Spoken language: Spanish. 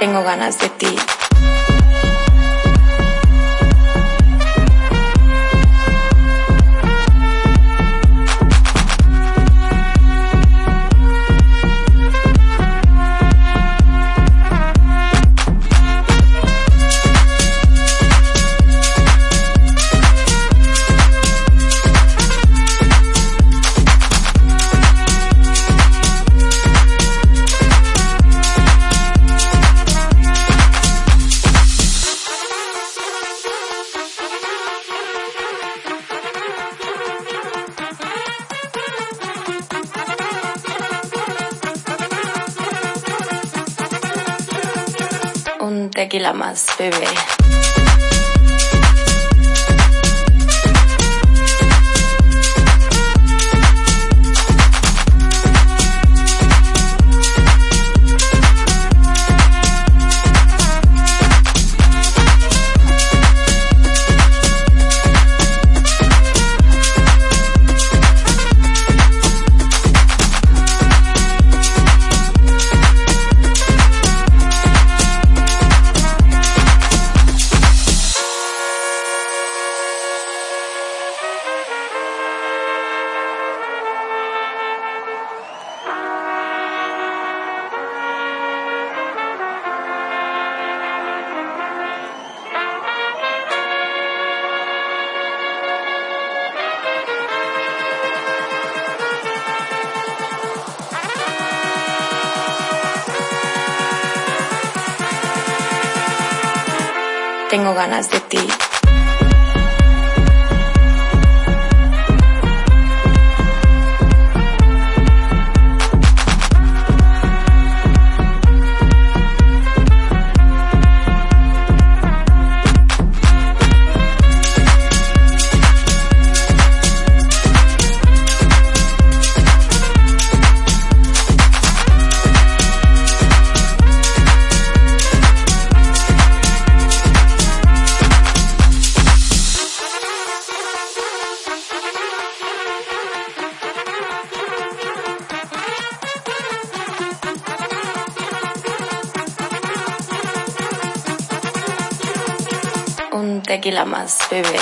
Tengo ganas de ti. Tequila más, bebé. Tengo ganas de ti. Tequila más, bebé.